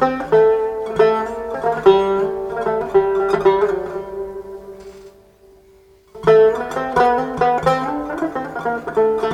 thank you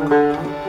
Música